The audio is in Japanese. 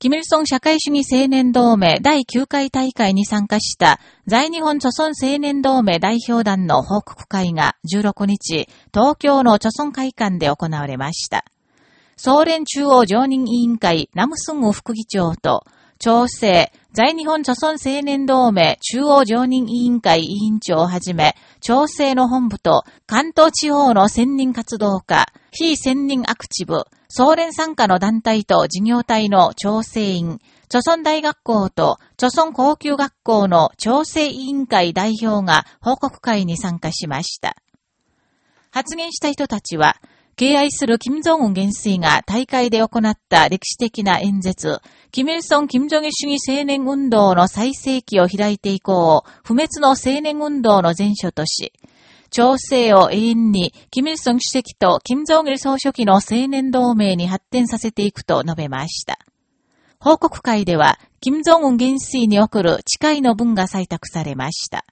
キミルソン社会主義青年同盟第9回大会に参加した在日本著村青年同盟代表団の報告会が16日、東京の著村会館で行われました。総連中央常任委員会ナムスンウ副議長と、調整、在日本著村青年同盟中央常任委員会委員長をはじめ、調整の本部と関東地方の専任活動家、非専任アクチブ、総連参加の団体と事業体の調整員、著村大学校と著村高級学校の調整委員会代表が報告会に参加しました。発言した人たちは、敬愛する金正恩元帥が大会で行った歴史的な演説、キミルソン・キム・ジョギ主義青年運動の最盛期を開いて以降、不滅の青年運動の前書とし、調整を永遠に、キミルソン主席と金正義総書記の青年同盟に発展させていくと述べました。報告会では、金正恩元帥に送る誓いの文が採択されました。